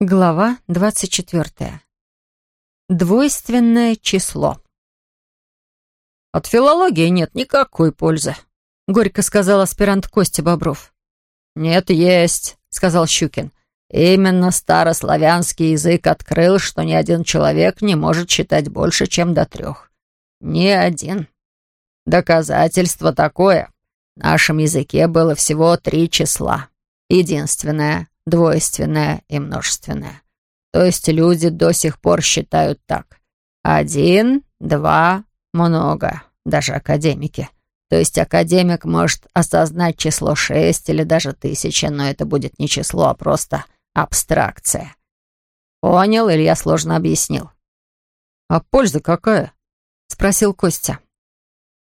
Глава 24. Двойственное число. «От филологии нет никакой пользы», — горько сказал аспирант Костя Бобров. «Нет, есть», — сказал Щукин. «Именно старославянский язык открыл, что ни один человек не может считать больше, чем до трех. Ни один. Доказательство такое. В нашем языке было всего три числа. Единственное — двойственное и множественное. То есть люди до сих пор считают так. Один, два, много. Даже академики. То есть академик может осознать число шесть или даже тысяча, но это будет не число, а просто абстракция. Понял или я сложно объяснил? «А польза какая?» — спросил Костя.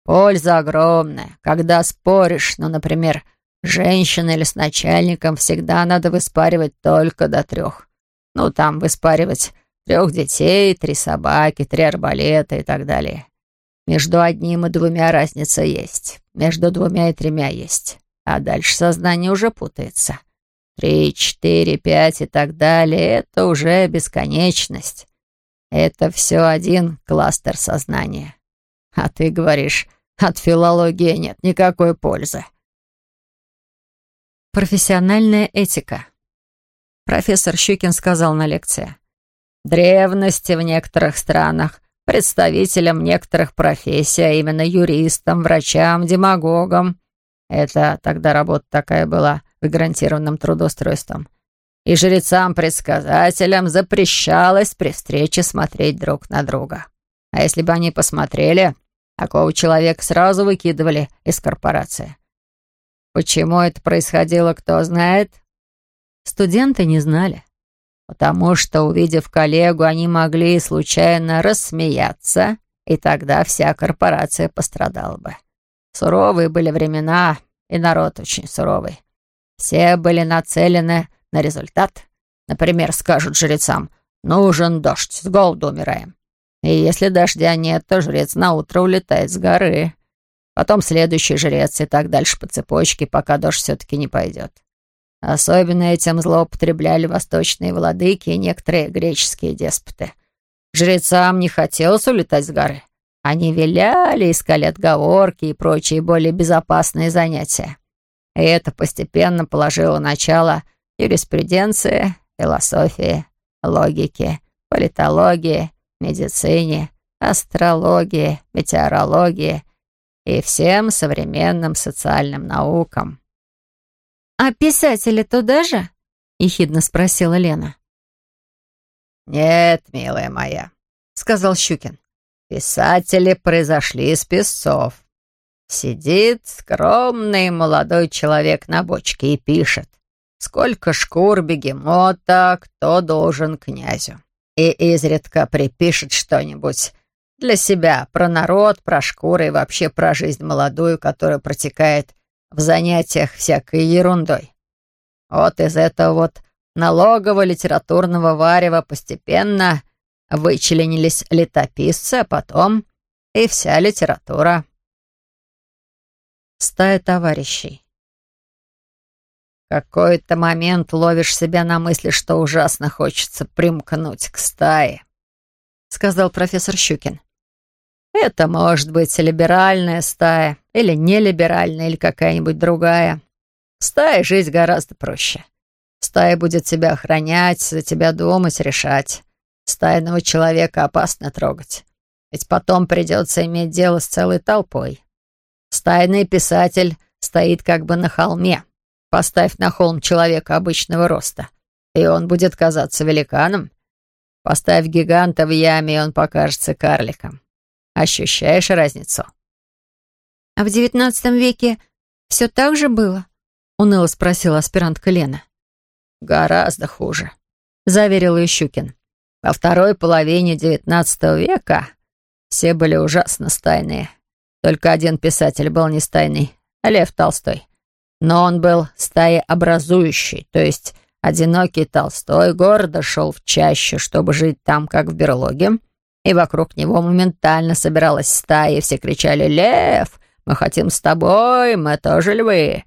«Польза огромная. Когда споришь, ну, например, Женщина или с начальником всегда надо выспаривать только до трех. Ну, там выспаривать трех детей, три собаки, три арбалета и так далее. Между одним и двумя разница есть. Между двумя и тремя есть. А дальше сознание уже путается. Три, четыре, пять и так далее — это уже бесконечность. Это все один кластер сознания. А ты говоришь, от филологии нет никакой пользы. Профессиональная этика. Профессор Щукин сказал на лекции. Древности в некоторых странах, представителям некоторых профессий, а именно юристам, врачам, демагогам. Это тогда работа такая была в гарантированном трудоустройством. И жрецам-предсказателям запрещалось при встрече смотреть друг на друга. А если бы они посмотрели, такого человека сразу выкидывали из корпорации. Почему это происходило, кто знает? Студенты не знали. Потому что, увидев коллегу, они могли случайно рассмеяться, и тогда вся корпорация пострадала бы. Суровые были времена, и народ очень суровый. Все были нацелены на результат. Например, скажут жрецам «Нужен дождь, с голоду умираем». И если дождя нет, то жрец наутро улетает с горы потом следующий жрец и так дальше по цепочке, пока дождь все-таки не пойдет. Особенно этим злоупотребляли восточные владыки и некоторые греческие деспоты. Жрецам не хотелось улетать с горы. Они виляли, искали отговорки и прочие более безопасные занятия. И это постепенно положило начало юриспруденции, философии, логике, политологии, медицине, астрологии, метеорологии и всем современным социальным наукам. «А писатели туда же?» — ехидно спросила Лена. «Нет, милая моя», — сказал Щукин. «Писатели произошли из песцов. Сидит скромный молодой человек на бочке и пишет, сколько шкур бегемота, кто должен князю. И изредка припишет что-нибудь для себя, про народ, про шкуры и вообще про жизнь молодую, которая протекает в занятиях всякой ерундой. Вот из этого вот налогового литературного варева постепенно вычленились летописцы, а потом и вся литература. Стая товарищей. какой-то момент ловишь себя на мысли, что ужасно хочется примкнуть к стае, сказал профессор Щукин. Это может быть либеральная стая, или нелиберальная, или какая-нибудь другая. Стая жить гораздо проще. Стая будет тебя охранять, за тебя думать, решать. Стайного человека опасно трогать. Ведь потом придется иметь дело с целой толпой. Стайный писатель стоит как бы на холме. Поставь на холм человека обычного роста, и он будет казаться великаном. Поставь гиганта в яме, и он покажется карликом. Ощущаешь разницу?» «А в девятнадцатом веке все так же было?» — уныло спросила аспирантка Лена. «Гораздо хуже», — заверил ее Щукин. «Во второй половине девятнадцатого века все были ужасно стайные. Только один писатель был не стайный — Лев Толстой. Но он был стаеобразующий, то есть одинокий Толстой гордо шел в чаще, чтобы жить там, как в берлоге, и вокруг него моментально собиралась стая, и все кричали «Лев! Мы хотим с тобой! Мы тоже львы!»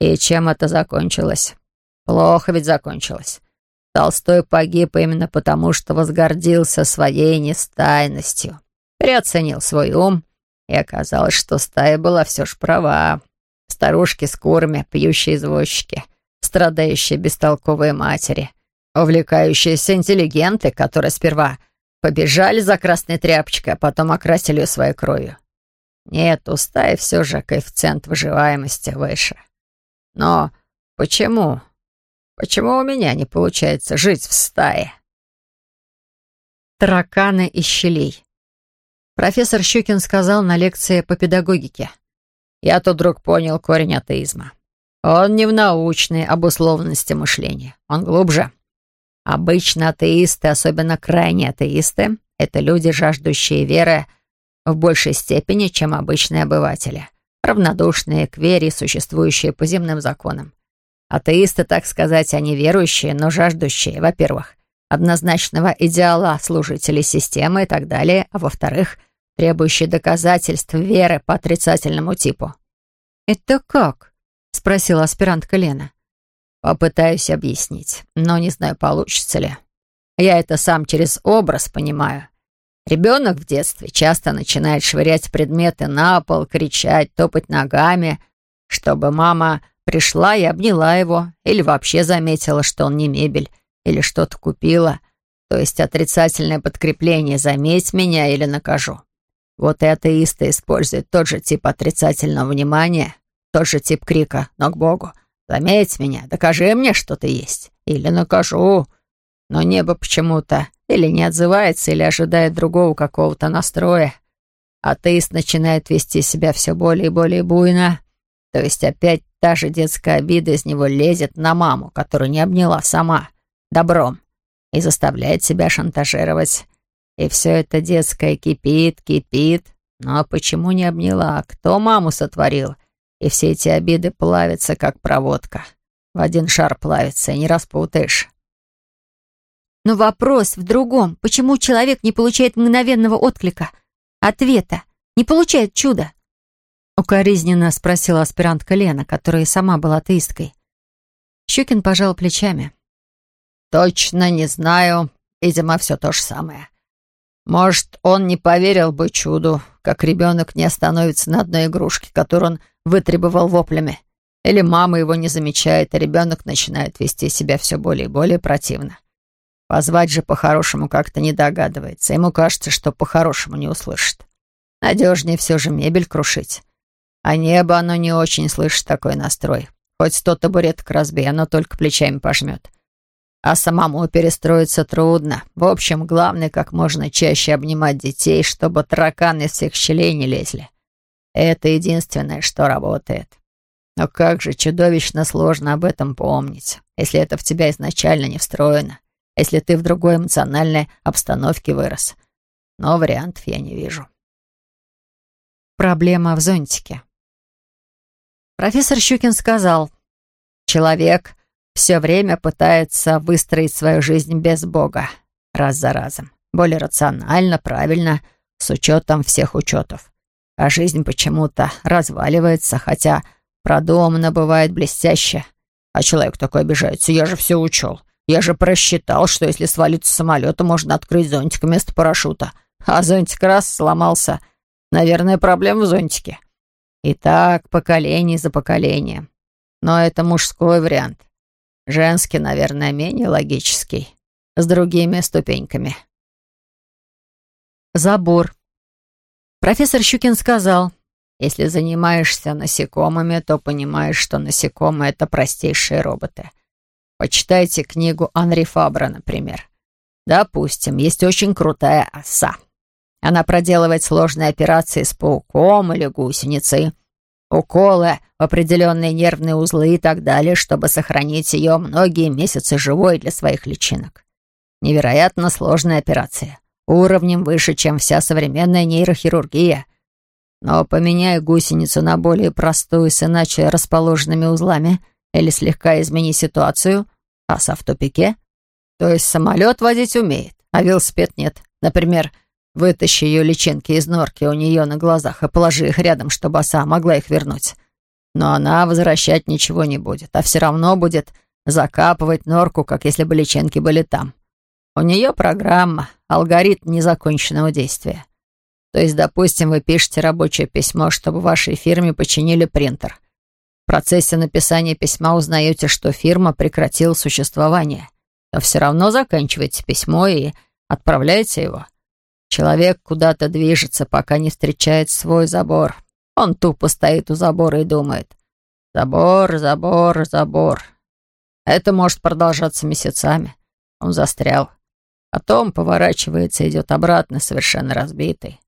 И чем это закончилось? Плохо ведь закончилось. Толстой погиб именно потому, что возгордился своей нестайностью, переоценил свой ум, и оказалось, что стая была все ж права. Старушки с курами, пьющие извозчики, страдающие бестолковые матери, увлекающиеся интеллигенты, которые сперва побежали за красной тряпочкой, а потом окрасили ее своей кровью. Нет, у стаи все же коэффициент выживаемости выше. Но почему? Почему у меня не получается жить в стае? Тараканы из щелей. Профессор Щукин сказал на лекции по педагогике. Я тут вдруг понял корень атеизма. Он не в научной обусловленности мышления. Он глубже. Обычно атеисты, особенно крайние атеисты, это люди, жаждущие веры в большей степени, чем обычные обыватели, равнодушные к вере, существующие по земным законам. Атеисты, так сказать, они верующие, но жаждущие, во-первых, однозначного идеала служителей системы и так далее, а во-вторых, требующие доказательств веры по отрицательному типу. «Это как?» — спросила аспирантка Лена. «Попытаюсь объяснить, но не знаю, получится ли. Я это сам через образ понимаю. Ребенок в детстве часто начинает швырять предметы на пол, кричать, топать ногами, чтобы мама пришла и обняла его, или вообще заметила, что он не мебель, или что-то купила, то есть отрицательное подкрепление «заметь меня или накажу». Вот и атеисты используют тот же тип отрицательного внимания, тот же тип крика «но к Богу». «Заметь меня, докажи мне, что ты есть, или накажу». Но небо почему-то или не отзывается, или ожидает другого какого-то настроя. Атеист начинает вести себя все более и более буйно. То есть опять та же детская обида из него лезет на маму, которую не обняла сама, добром, и заставляет себя шантажировать. И все это детское кипит, кипит. Но почему не обняла? Кто маму сотворил? И все эти обиды плавятся, как проводка. В один шар плавится, и не распутаешь. Но вопрос в другом. Почему человек не получает мгновенного отклика, ответа, не получает чуда? Укоризненно спросила аспирантка Лена, которая и сама была атеисткой. Щукин пожал плечами. «Точно не знаю. Видимо, все то же самое. Может, он не поверил бы чуду, как ребенок не остановится на одной игрушке, которую он вытребовал воплями. Или мама его не замечает, а ребенок начинает вести себя все более и более противно. Позвать же по-хорошему как-то не догадывается. Ему кажется, что по-хорошему не услышит. Надежнее все же мебель крушить. А небо оно не очень слышит такой настрой. Хоть сто табуреток разбей, оно только плечами пожмет. А самому перестроиться трудно. В общем, главное, как можно чаще обнимать детей, чтобы тараканы из всех щелей не лезли. Это единственное, что работает. Но как же чудовищно сложно об этом помнить, если это в тебя изначально не встроено если ты в другой эмоциональной обстановке вырос. Но вариантов я не вижу. Проблема в зонтике. Профессор Щукин сказал, «Человек все время пытается выстроить свою жизнь без Бога, раз за разом, более рационально, правильно, с учетом всех учетов. А жизнь почему-то разваливается, хотя продуманно бывает блестяще. А человек такой обижается, я же все учел. Я же просчитал, что если свалиться с самолета, можно открыть зонтик вместо парашюта. А зонтик раз сломался. Наверное, проблема в зонтике. И так, поколение за поколением. Но это мужской вариант. Женский, наверное, менее логический. С другими ступеньками. Забор. Профессор Щукин сказал, если занимаешься насекомыми, то понимаешь, что насекомые — это простейшие роботы. Почитайте книгу Анри Фабра, например. Допустим, есть очень крутая оса. Она проделывает сложные операции с пауком или гусеницей, уколы в определенные нервные узлы и так далее, чтобы сохранить ее многие месяцы живой для своих личинок. Невероятно сложная операция. Уровнем выше, чем вся современная нейрохирургия. Но поменяй гусеницу на более простую с иначе расположенными узлами — или слегка измени ситуацию, аса в тупике. То есть самолет водить умеет, а велосипед нет. Например, вытащи ее личинки из норки у нее на глазах и положи их рядом, чтобы оса могла их вернуть. Но она возвращать ничего не будет, а все равно будет закапывать норку, как если бы личинки были там. У нее программа, алгоритм незаконченного действия. То есть, допустим, вы пишете рабочее письмо, чтобы вашей фирме починили принтер. В процессе написания письма узнаете, что фирма прекратила существование. Но все равно заканчиваете письмо и отправляете его. Человек куда-то движется, пока не встречает свой забор. Он тупо стоит у забора и думает. Забор, забор, забор. Это может продолжаться месяцами. Он застрял. Потом поворачивается и идет обратно, совершенно разбитый.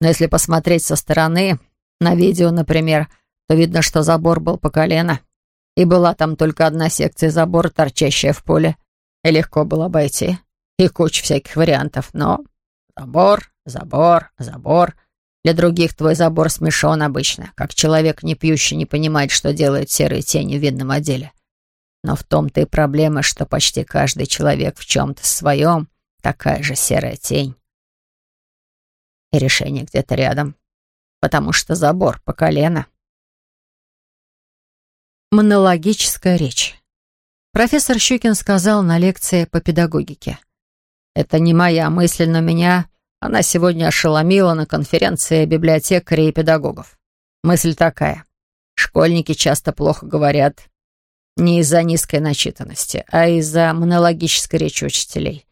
Но если посмотреть со стороны, на видео, например, то видно, что забор был по колено. И была там только одна секция забора, торчащая в поле. И легко было обойти. И куча всяких вариантов. Но забор, забор, забор. Для других твой забор смешон обычно, как человек, не пьющий, не понимает, что делают серые тени в видном отделе. Но в том-то и проблема, что почти каждый человек в чем-то своем такая же серая тень. И решение где-то рядом, потому что забор по колено. Монологическая речь. Профессор Щукин сказал на лекции по педагогике. «Это не моя мысль, но меня она сегодня ошеломила на конференции библиотекарей и педагогов. Мысль такая. Школьники часто плохо говорят, не из-за низкой начитанности, а из-за монологической речи учителей.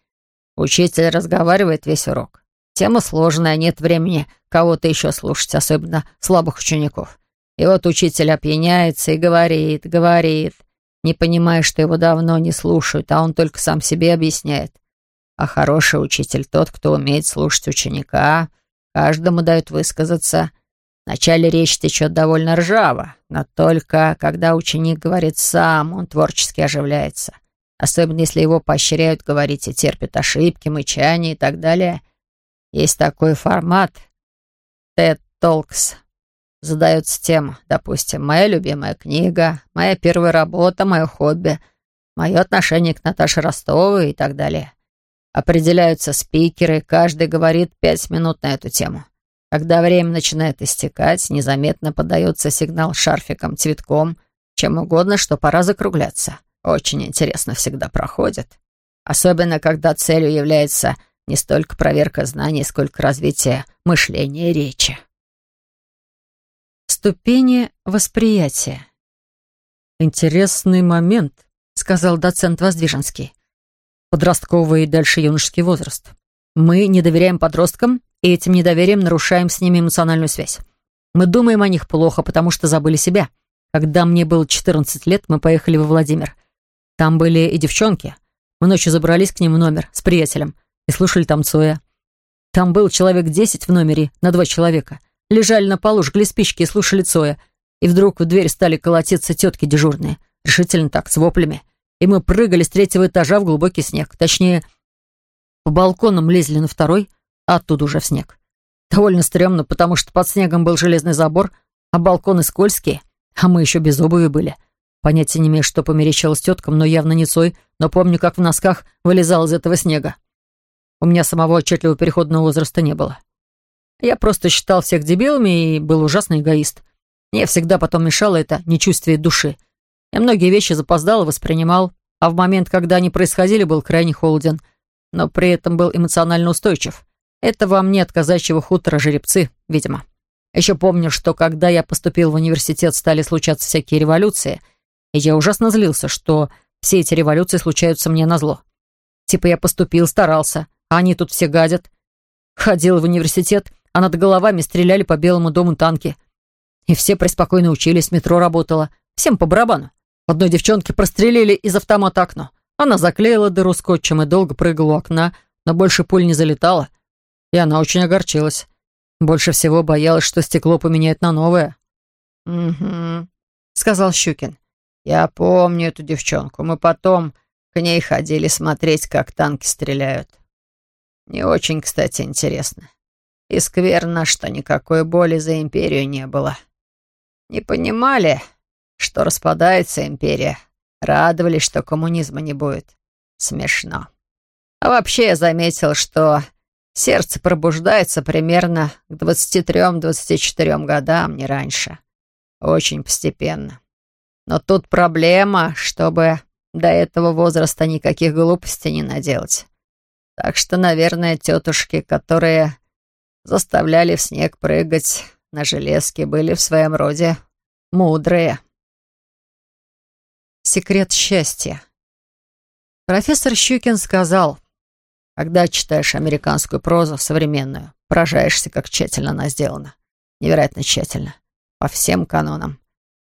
Учитель разговаривает весь урок. Тема сложная, нет времени кого-то еще слушать, особенно слабых учеников. И вот учитель опьяняется и говорит, говорит, не понимая, что его давно не слушают, а он только сам себе объясняет. А хороший учитель тот, кто умеет слушать ученика, каждому дает высказаться, Вначале речь течет довольно ржаво, но только когда ученик говорит сам, он творчески оживляется. Особенно если его поощряют говорить и терпят ошибки, мычания и так далее. Есть такой формат TED Talks. Задается тема, допустим, моя любимая книга, моя первая работа, мое хобби, мое отношение к Наташе Ростовой и так далее. Определяются спикеры, каждый говорит пять минут на эту тему. Когда время начинает истекать, незаметно подается сигнал шарфиком, цветком, чем угодно, что пора закругляться. Очень интересно всегда проходит. Особенно, когда целью является не столько проверка знаний, сколько развитие мышления и речи. Ступени восприятия. «Интересный момент», — сказал доцент Воздвиженский. «Подростковый и дальше юношеский возраст. Мы не доверяем подросткам и этим недоверием нарушаем с ними эмоциональную связь. Мы думаем о них плохо, потому что забыли себя. Когда мне было 14 лет, мы поехали во Владимир. Там были и девчонки. Мы ночью забрались к ним в номер с приятелем и слушали там Цоя. Там был человек 10 в номере на два человека. Лежали на полу, жгли спички и слушали Цоя. И вдруг в дверь стали колотиться тетки дежурные. Решительно так, с воплями. И мы прыгали с третьего этажа в глубокий снег. Точнее, по балконам лезли на второй — а оттуда уже в снег. Довольно стрёмно, потому что под снегом был железный забор, а балконы скользкие, а мы еще без обуви были. Понятия не имею, что померещилось теткам, но явно не Цой, но помню, как в носках вылезал из этого снега. У меня самого отчетливого переходного возраста не было. Я просто считал всех дебилами и был ужасный эгоист. Мне всегда потом мешало это нечувствие души. Я многие вещи запоздало воспринимал, а в момент, когда они происходили, был крайне холоден, но при этом был эмоционально устойчив. Это вам не от казачьего хутора жеребцы, видимо. Еще помню, что когда я поступил в университет, стали случаться всякие революции, я ужасно злился, что все эти революции случаются мне на зло. Типа я поступил, старался, а они тут все гадят. Ходил в университет, а над головами стреляли по Белому дому танки. И все преспокойно учились, метро работало. Всем по барабану. Одной девчонке прострелили из автомата окно. Она заклеила дыру скотчем и долго прыгала у окна, но больше пуль не залетала — и она очень огорчилась. Больше всего боялась, что стекло поменяет на новое. «Угу», — сказал Щукин. «Я помню эту девчонку. Мы потом к ней ходили смотреть, как танки стреляют. Не очень, кстати, интересно. И скверно, что никакой боли за империю не было. Не понимали, что распадается империя. Радовались, что коммунизма не будет. Смешно. А вообще я заметил, что Сердце пробуждается примерно к 23-24 годам, не раньше. Очень постепенно. Но тут проблема, чтобы до этого возраста никаких глупостей не наделать. Так что, наверное, тетушки, которые заставляли в снег прыгать на железке, были в своем роде мудрые. Секрет счастья. Профессор Щукин сказал, когда читаешь американскую прозу, современную, поражаешься, как тщательно она сделана. Невероятно тщательно. По всем канонам.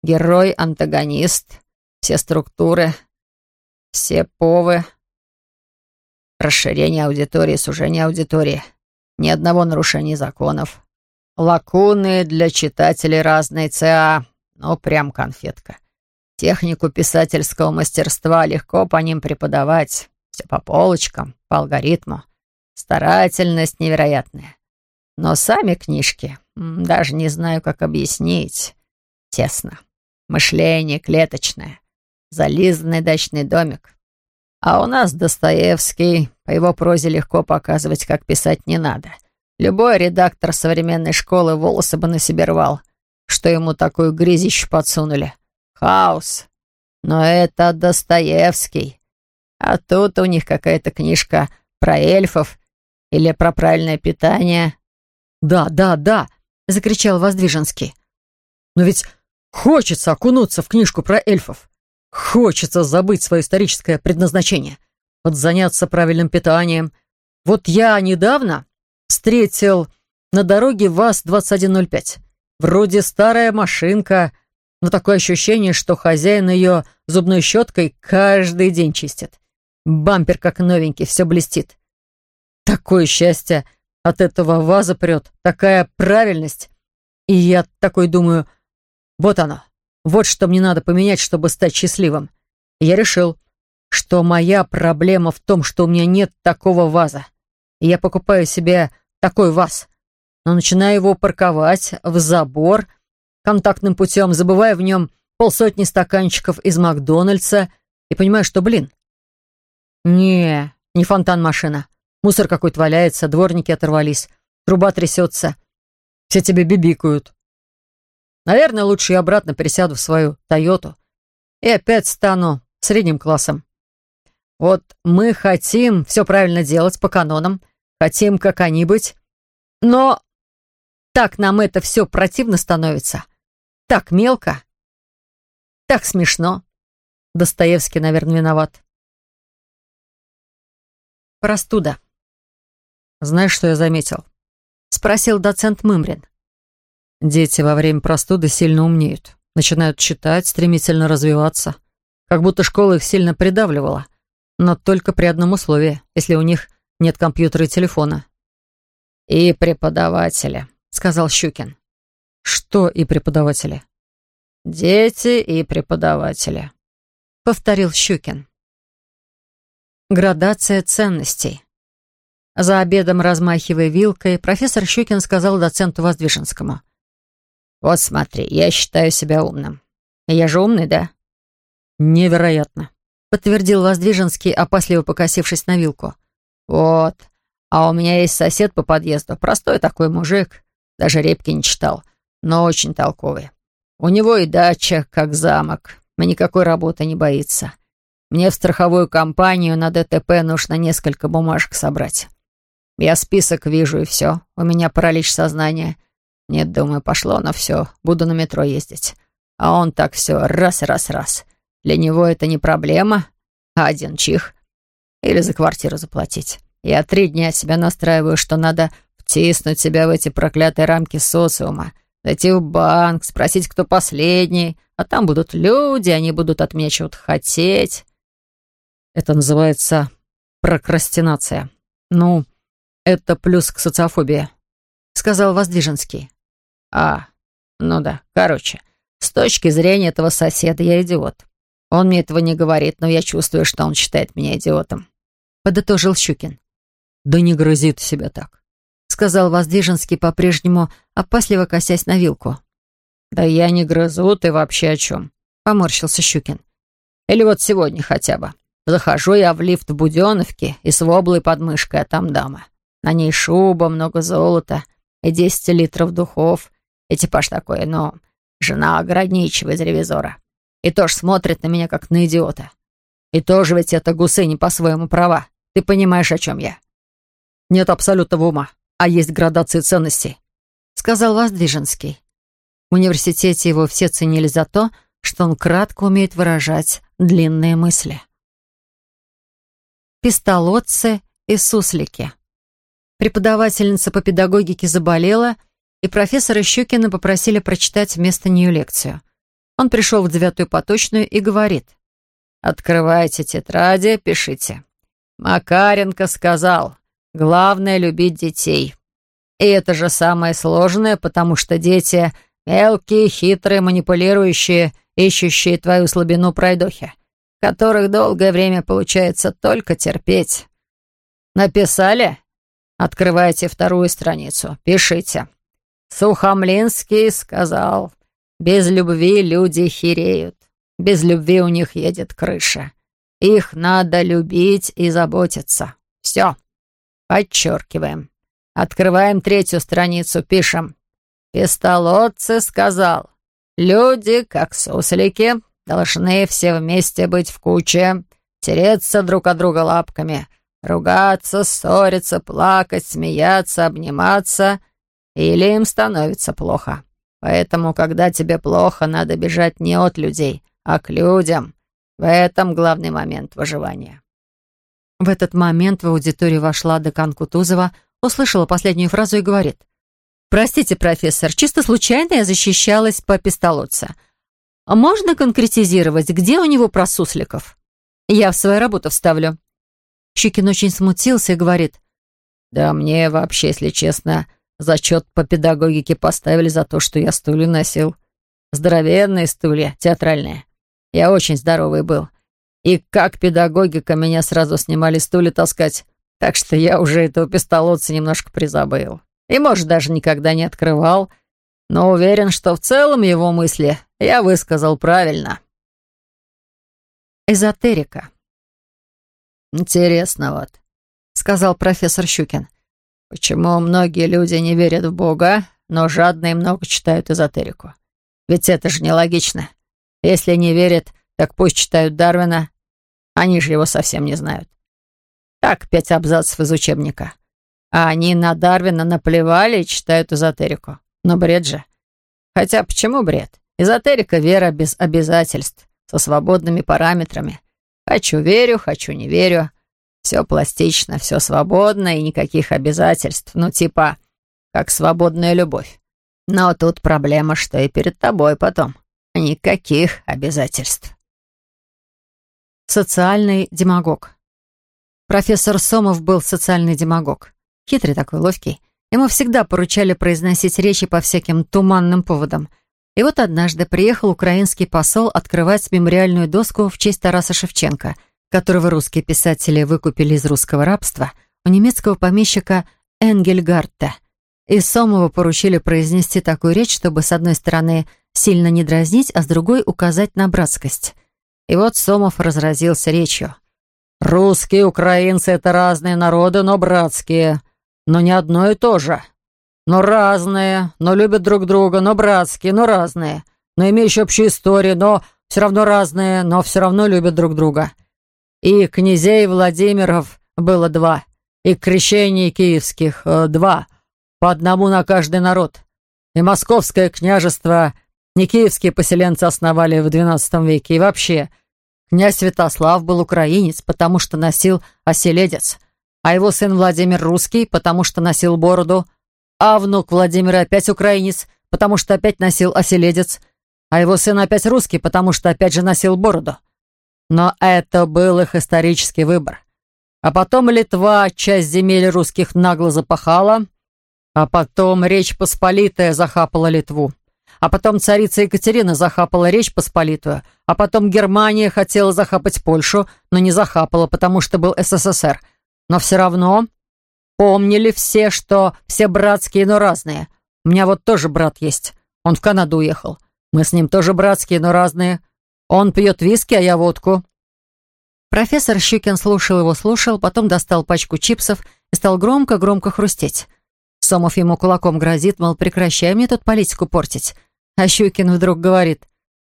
Герой, антагонист, все структуры, все повы, расширение аудитории, сужение аудитории, ни одного нарушения законов. Лакуны для читателей разные ЦА, ну, прям конфетка. Технику писательского мастерства легко по ним преподавать. Все по полочкам, по алгоритму. Старательность невероятная. Но сами книжки, даже не знаю, как объяснить. Тесно. Мышление клеточное. Зализанный дачный домик. А у нас Достоевский, по его прозе легко показывать, как писать не надо. Любой редактор современной школы волосы бы на себе рвал, что ему такую грязищу подсунули. Хаос. Но это Достоевский. А тут у них какая-то книжка про эльфов или про правильное питание. «Да, да, да!» — закричал Воздвиженский. «Но ведь хочется окунуться в книжку про эльфов. Хочется забыть свое историческое предназначение, подзаняться правильным питанием. Вот я недавно встретил на дороге ВАЗ-2105. Вроде старая машинка, но такое ощущение, что хозяин ее зубной щеткой каждый день чистит. Бампер как новенький, все блестит. Такое счастье от этого ваза прет, такая правильность. И я такой думаю, вот оно, вот что мне надо поменять, чтобы стать счастливым. И я решил, что моя проблема в том, что у меня нет такого ваза. И я покупаю себе такой ваз, но начинаю его парковать в забор контактным путем, забывая в нем полсотни стаканчиков из Макдональдса и понимаю, что, блин, «Не, не фонтан-машина. Мусор какой-то валяется, дворники оторвались, труба трясется. Все тебе бибикают. Наверное, лучше я обратно пересяду в свою «Тойоту» и опять стану средним классом. Вот мы хотим все правильно делать по канонам, хотим, как они быть, но так нам это все противно становится, так мелко, так смешно. Достоевский, наверное, виноват. Простуда. Знаешь, что я заметил? Спросил доцент Мымрин. Дети во время простуды сильно умнеют. Начинают читать, стремительно развиваться. Как будто школа их сильно придавливала. Но только при одном условии, если у них нет компьютера и телефона. «И преподаватели», — сказал Щукин. «Что и преподаватели?» «Дети и преподаватели», — повторил Щукин. Градация ценностей. За обедом, размахивая вилкой, профессор Щукин сказал доценту Воздвиженскому. «Вот смотри, я считаю себя умным. Я же умный, да?» «Невероятно», — подтвердил Воздвиженский, опасливо покосившись на вилку. «Вот. А у меня есть сосед по подъезду, простой такой мужик, даже репки не читал, но очень толковый. У него и дача, как замок, и никакой работы не боится. Мне в страховую компанию на ДТП нужно несколько бумажек собрать. Я список вижу, и все. У меня паралич сознания. Нет, думаю, пошло на все. Буду на метро ездить. А он так все раз-раз-раз. Для него это не проблема, а один чих. Или за квартиру заплатить. Я три дня себя настраиваю, что надо втиснуть себя в эти проклятые рамки социума, зайти в банк, спросить, кто последний, а там будут люди, они будут от меня чего-то хотеть. Это называется прокрастинация. Ну, это плюс к социофобии, сказал Воздвиженский. А, ну да, короче, с точки зрения этого соседа я идиот. Он мне этого не говорит, но я чувствую, что он считает меня идиотом. Подытожил Щукин. Да не грызит себя так, сказал Воздвиженский по-прежнему, опасливо косясь на вилку. «Да я не грызу, ты вообще о чем?» — поморщился Щукин. «Или вот сегодня хотя бы. Захожу я в лифт в Буденовке и с воблой под мышкой, а там дама. На ней шуба, много золота и 10 литров духов. И типаж такой, но жена ограничивает ревизора. И тоже смотрит на меня, как на идиота. И тоже ведь это Гусыни по-своему права. Ты понимаешь, о чем я? Нет абсолютного ума, а есть градации ценностей, сказал Воздвиженский. В университете его все ценили за то, что он кратко умеет выражать длинные мысли. Пистолотцы и суслики. Преподавательница по педагогике заболела, и профессора Щукина попросили прочитать вместо нее лекцию. Он пришел в девятую поточную и говорит. «Открывайте тетради, пишите. Макаренко сказал, главное — любить детей. И это же самое сложное, потому что дети — мелкие, хитрые, манипулирующие, ищущие твою слабину пройдохи, которых долгое время получается только терпеть. Написали? Открывайте вторую страницу, пишите. Сухомлинский сказал, без любви люди хереют, без любви у них едет крыша. Их надо любить и заботиться. Все. Подчеркиваем. Открываем третью страницу, пишем. Пистолотцы сказал, люди, как суслики, должны все вместе быть в куче, тереться друг от друга лапками, ругаться, ссориться, плакать, смеяться, обниматься — или им становится плохо. Поэтому, когда тебе плохо, надо бежать не от людей, а к людям. В этом главный момент выживания. В этот момент в аудиторию вошла декан Кутузова, услышала последнюю фразу и говорит. «Простите, профессор, чисто случайно я защищалась по пистолотца. Можно конкретизировать, где у него про сусликов? Я в свою работу вставлю». Щукин очень смутился и говорит. «Да мне вообще, если честно, Зачет по педагогике поставили за то, что я стулья носил. Здоровенные стулья, театральные. Я очень здоровый был. И как педагогика меня сразу снимали стулья таскать, так что я уже этого пистолотца немножко призабыл. И, может, даже никогда не открывал, но уверен, что в целом его мысли я высказал правильно. Эзотерика. «Интересно вот», — сказал профессор Щукин. Почему многие люди не верят в Бога, но жадно и много читают эзотерику? Ведь это же нелогично. Если не верят, так пусть читают Дарвина. Они же его совсем не знают. Так, пять абзацев из учебника. А они на Дарвина наплевали и читают эзотерику. Но бред же. Хотя почему бред? Эзотерика — вера без обязательств, со свободными параметрами. Хочу — верю, хочу — не верю. Все пластично, все свободно и никаких обязательств. Ну, типа, как свободная любовь. Но тут проблема, что и перед тобой потом. Никаких обязательств. Социальный демагог. Профессор Сомов был социальный демагог. Хитрый такой, ловкий. Ему всегда поручали произносить речи по всяким туманным поводам. И вот однажды приехал украинский посол открывать мемориальную доску в честь Тараса Шевченко — которого русские писатели выкупили из русского рабства, у немецкого помещика Энгельгарта. И Сомову поручили произнести такую речь, чтобы, с одной стороны, сильно не дразнить, а с другой — указать на братскость. И вот Сомов разразился речью. «Русские, украинцы — это разные народы, но братские. Но не одно и то же. Но разные, но любят друг друга, но братские, но разные. Но имеющие общую историю, но все равно разные, но все равно любят друг друга. И князей Владимиров было два, и крещений киевских э, два, по одному на каждый народ. И московское княжество не киевские поселенцы основали в XII веке, и вообще князь Святослав был украинец, потому что носил оселедец, а его сын Владимир русский, потому что носил бороду, а внук Владимира опять украинец, потому что опять носил оселедец, а его сын опять русский, потому что опять же носил бороду. Но это был их исторический выбор. А потом Литва часть земель русских нагло запахала, а потом Речь Посполитая захапала Литву. А потом царица Екатерина захапала Речь Посполитую, а потом Германия хотела захапать Польшу, но не захапала, потому что был СССР. Но все равно помнили все, что все братские, но разные. У меня вот тоже брат есть. Он в Канаду уехал. Мы с ним тоже братские, но разные. Он пьет виски, а я водку». Профессор Щукин слушал его, слушал, потом достал пачку чипсов и стал громко-громко хрустеть. Сомов ему кулаком грозит, мол, прекращай мне тут политику портить. А Щукин вдруг говорит,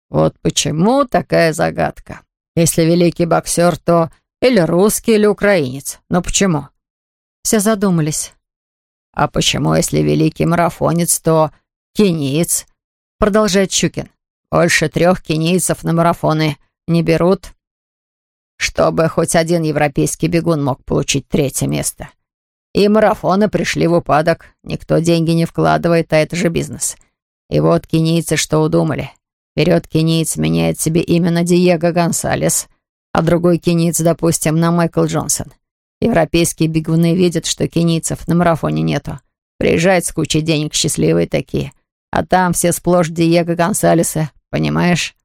«Вот почему такая загадка. Если великий боксер, то или русский, или украинец. Но почему?» Все задумались. «А почему, если великий марафонец, то кениец?» Продолжает Щукин. «Больше трех кенийцев на марафоны не берут, чтобы хоть один европейский бегун мог получить третье место. И марафоны пришли в упадок. Никто деньги не вкладывает, а это же бизнес. И вот кенийцы что удумали. Вперед кенийц меняет себе имя на Диего Гонсалес, а другой кенийц, допустим, на Майкл Джонсон. Европейские бегуны видят, что кенийцев на марафоне нету. Приезжают с кучей денег, счастливые такие. А там все сплошь Диего Гонсалеса, понимаешь?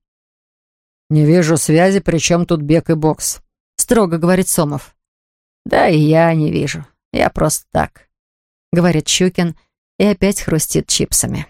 «Не вижу связи, причем тут бег и бокс», — строго говорит Сомов. «Да и я не вижу. Я просто так», — говорит Щукин и опять хрустит чипсами.